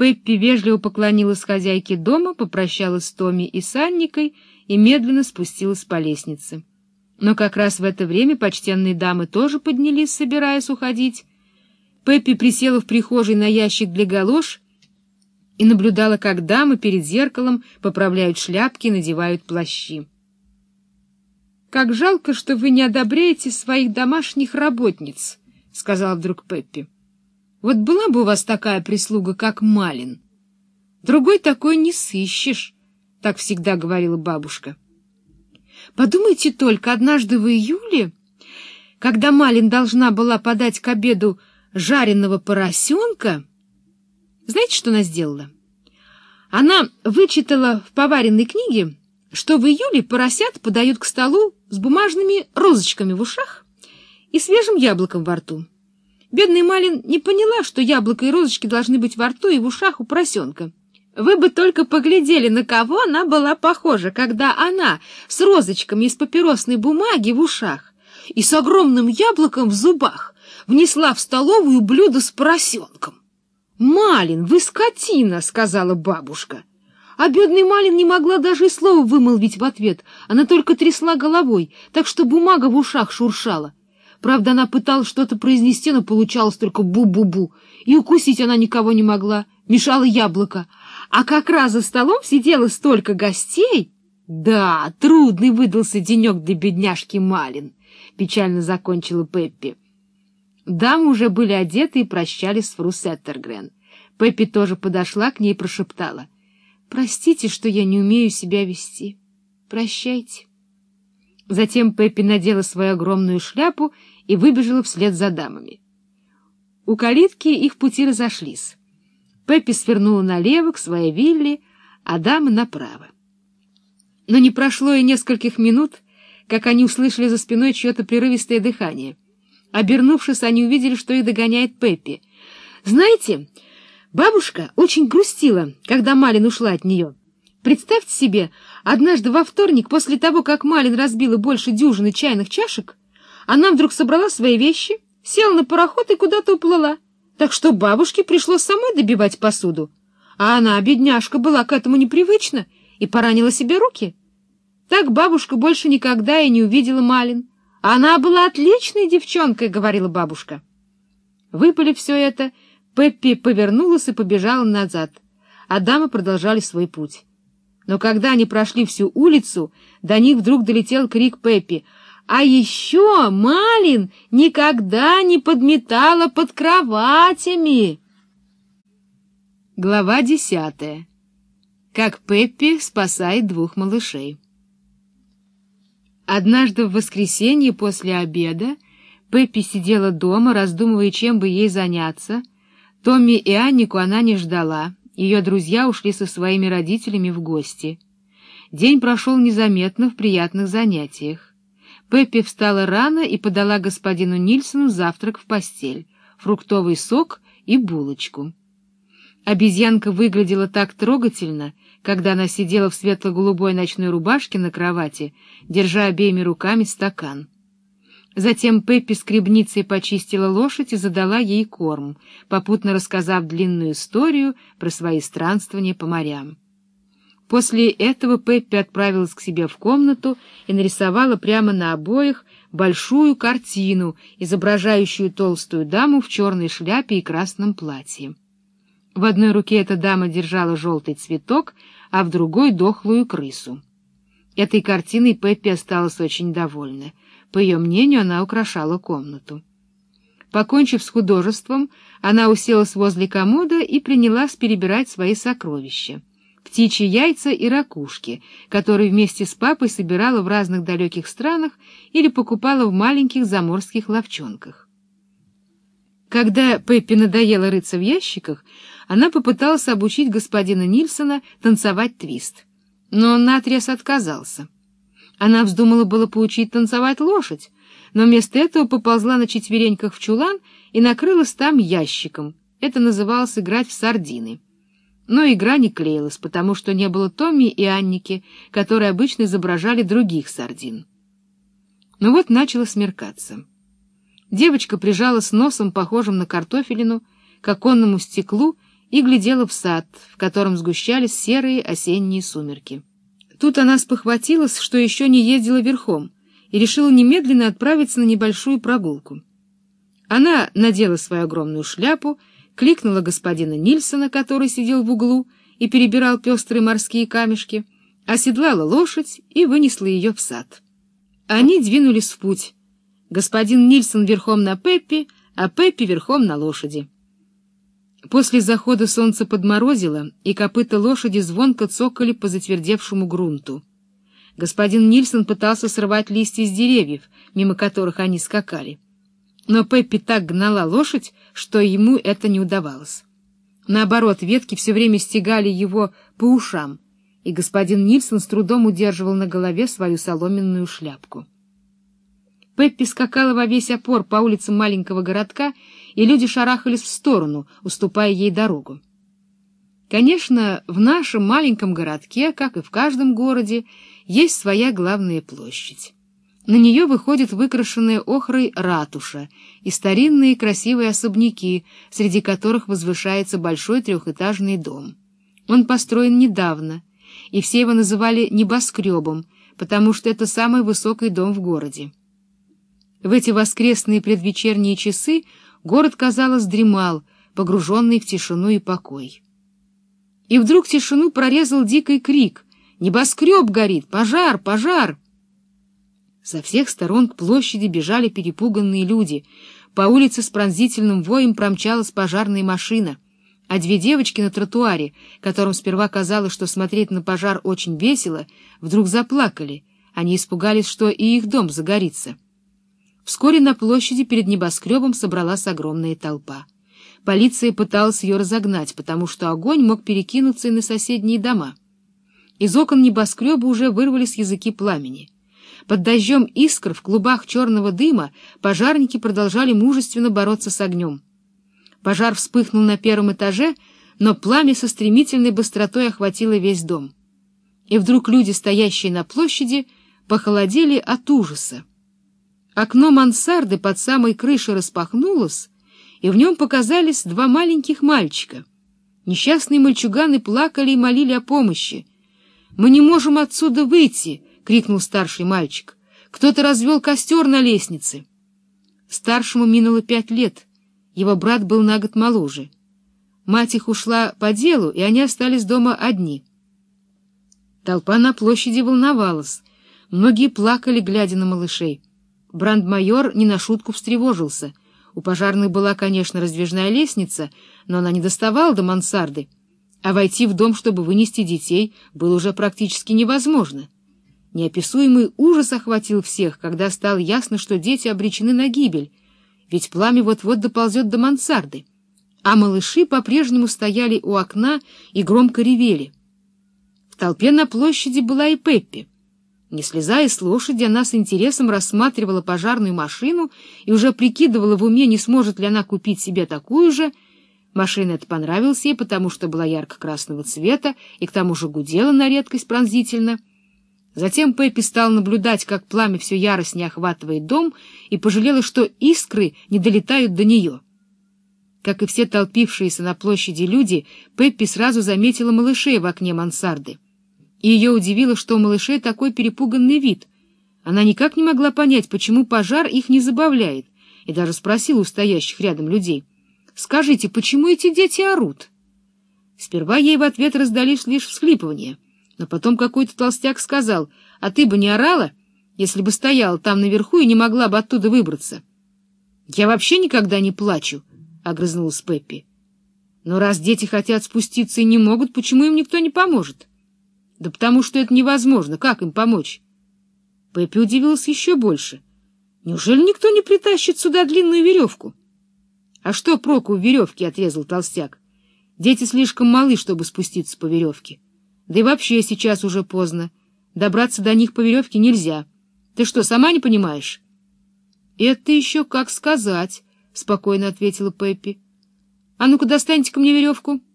Пеппи вежливо поклонилась хозяйке дома, попрощалась с Томми и с Анникой и медленно спустилась по лестнице. Но как раз в это время почтенные дамы тоже поднялись, собираясь уходить. Пеппи присела в прихожей на ящик для галош и наблюдала, как дамы перед зеркалом поправляют шляпки и надевают плащи. «Как жалко, что вы не одобряете своих домашних работниц», — сказала вдруг Пеппи. «Вот была бы у вас такая прислуга, как Малин. Другой такой не сыщешь», — так всегда говорила бабушка. «Подумайте только, однажды в июле, когда Малин должна была подать к обеду жареного поросенка, знаете, что она сделала? Она вычитала в поваренной книге, что в июле поросят подают к столу с бумажными розочками в ушах и свежим яблоком во рту. Бедная Малин не поняла, что яблоко и розочки должны быть во рту и в ушах у поросенка. Вы бы только поглядели, на кого она была похожа, когда она с розочками из папиросной бумаги в ушах и с огромным яблоком в зубах внесла в столовую блюдо с поросенком. «Малин, вы скотина!» — сказала бабушка. А бедный Малин не могла даже и слова вымолвить в ответ. Она только трясла головой, так что бумага в ушах шуршала. Правда, она пыталась что-то произнести, но получалось только бу-бу-бу. И укусить она никого не могла, мешало яблоко. А как раз за столом сидело столько гостей. Да, трудный выдался денек для бедняжки Малин, — печально закончила Пеппи. Дамы уже были одеты и прощались с Фру Сеттергрен. Пеппи тоже подошла к ней и прошептала — Простите, что я не умею себя вести. Прощайте. Затем Пеппи надела свою огромную шляпу и выбежала вслед за дамами. У калитки их пути разошлись. Пеппи свернула налево к своей вилле, а дамы направо. Но не прошло и нескольких минут, как они услышали за спиной чье-то прерывистое дыхание. Обернувшись, они увидели, что их догоняет Пеппи. «Знаете...» Бабушка очень грустила, когда Малин ушла от нее. Представьте себе, однажды во вторник, после того, как Малин разбила больше дюжины чайных чашек, она вдруг собрала свои вещи, села на пароход и куда-то уплыла. Так что бабушке пришлось самой добивать посуду. А она, бедняжка, была к этому непривычна и поранила себе руки. Так бабушка больше никогда и не увидела Малин. Она была отличной девчонкой, — говорила бабушка. Выпали все это — Пеппи повернулась и побежала назад, а дамы продолжали свой путь. Но когда они прошли всю улицу, до них вдруг долетел крик Пеппи. «А еще Малин никогда не подметала под кроватями!» Глава десятая. Как Пеппи спасает двух малышей. Однажды в воскресенье после обеда Пеппи сидела дома, раздумывая, чем бы ей заняться, Томми и Аннику она не ждала, ее друзья ушли со своими родителями в гости. День прошел незаметно в приятных занятиях. Пеппи встала рано и подала господину Нильсону завтрак в постель, фруктовый сок и булочку. Обезьянка выглядела так трогательно, когда она сидела в светло-голубой ночной рубашке на кровати, держа обеими руками стакан. Затем Пеппи скребницей почистила лошадь и задала ей корм, попутно рассказав длинную историю про свои странствования по морям. После этого Пеппи отправилась к себе в комнату и нарисовала прямо на обоих большую картину, изображающую толстую даму в черной шляпе и красном платье. В одной руке эта дама держала желтый цветок, а в другой — дохлую крысу. Этой картиной Пеппи осталась очень довольна. По ее мнению, она украшала комнату. Покончив с художеством, она уселась возле комода и принялась перебирать свои сокровища. Птичьи яйца и ракушки, которые вместе с папой собирала в разных далеких странах или покупала в маленьких заморских ловчонках. Когда Пеппи надоело рыться в ящиках, она попыталась обучить господина Нильсона танцевать твист. Но он наотрез отказался. Она вздумала было поучить танцевать лошадь, но вместо этого поползла на четвереньках в чулан и накрылась там ящиком. Это называлось играть в сардины. Но игра не клеилась, потому что не было Томми и Анники, которые обычно изображали других сардин. Но вот начало смеркаться. Девочка прижалась носом, похожим на картофелину, к оконному стеклу, и глядела в сад, в котором сгущались серые осенние сумерки. Тут она спохватилась, что еще не ездила верхом, и решила немедленно отправиться на небольшую прогулку. Она надела свою огромную шляпу, кликнула господина Нильсона, который сидел в углу и перебирал пестрые морские камешки, оседлала лошадь и вынесла ее в сад. Они двинулись в путь. Господин Нильсон верхом на Пеппи, а Пеппи верхом на лошади. После захода солнце подморозило, и копыта лошади звонко цокали по затвердевшему грунту. Господин Нильсон пытался срывать листья с деревьев, мимо которых они скакали. Но Пеппи так гнала лошадь, что ему это не удавалось. Наоборот, ветки все время стегали его по ушам, и господин Нильсон с трудом удерживал на голове свою соломенную шляпку. Пеппи скакала во весь опор по улицам маленького городка, и люди шарахались в сторону, уступая ей дорогу. Конечно, в нашем маленьком городке, как и в каждом городе, есть своя главная площадь. На нее выходит выкрашенная охрой ратуша и старинные красивые особняки, среди которых возвышается большой трехэтажный дом. Он построен недавно, и все его называли небоскребом, потому что это самый высокий дом в городе. В эти воскресные предвечерние часы город, казалось, дремал, погруженный в тишину и покой. И вдруг тишину прорезал дикий крик «Небоскреб горит! Пожар! Пожар!» Со всех сторон к площади бежали перепуганные люди. По улице с пронзительным воем промчалась пожарная машина, а две девочки на тротуаре, которым сперва казалось, что смотреть на пожар очень весело, вдруг заплакали. Они испугались, что и их дом загорится. Вскоре на площади перед небоскребом собралась огромная толпа. Полиция пыталась ее разогнать, потому что огонь мог перекинуться и на соседние дома. Из окон небоскреба уже вырвались языки пламени. Под дождем искр в клубах черного дыма пожарники продолжали мужественно бороться с огнем. Пожар вспыхнул на первом этаже, но пламя со стремительной быстротой охватило весь дом. И вдруг люди, стоящие на площади, похолодели от ужаса. Окно мансарды под самой крышей распахнулось, и в нем показались два маленьких мальчика. Несчастные мальчуганы плакали и молили о помощи. «Мы не можем отсюда выйти!» — крикнул старший мальчик. «Кто-то развел костер на лестнице!» Старшему минуло пять лет. Его брат был на год моложе. Мать их ушла по делу, и они остались дома одни. Толпа на площади волновалась. Многие плакали, глядя на малышей. Брандмайор не на шутку встревожился. У пожарных была, конечно, раздвижная лестница, но она не доставала до мансарды, а войти в дом, чтобы вынести детей, было уже практически невозможно. Неописуемый ужас охватил всех, когда стало ясно, что дети обречены на гибель, ведь пламя вот-вот доползет до мансарды, а малыши по-прежнему стояли у окна и громко ревели. В толпе на площади была и Пеппи. Не слезая с лошади, она с интересом рассматривала пожарную машину и уже прикидывала в уме, не сможет ли она купить себе такую же. Машина эта понравилась ей, потому что была ярко-красного цвета и к тому же гудела на редкость пронзительно. Затем Пеппи стал наблюдать, как пламя все яростнее охватывает дом, и пожалела, что искры не долетают до нее. Как и все толпившиеся на площади люди, Пеппи сразу заметила малышей в окне мансарды и ее удивило, что у малышей такой перепуганный вид. Она никак не могла понять, почему пожар их не забавляет, и даже спросила у стоящих рядом людей, «Скажите, почему эти дети орут?» Сперва ей в ответ раздались лишь всхлипывания, но потом какой-то толстяк сказал, «А ты бы не орала, если бы стояла там наверху и не могла бы оттуда выбраться?» «Я вообще никогда не плачу», — огрызнулась Пеппи. «Но раз дети хотят спуститься и не могут, почему им никто не поможет?» Да потому что это невозможно. Как им помочь? Пеппи удивился еще больше. Неужели никто не притащит сюда длинную веревку? А что проку в веревке, — отрезал толстяк. Дети слишком малы, чтобы спуститься по веревке. Да и вообще сейчас уже поздно. Добраться до них по веревке нельзя. Ты что, сама не понимаешь? — Это еще как сказать, — спокойно ответила Пеппи. — А ну-ка достаньте ко мне веревку. —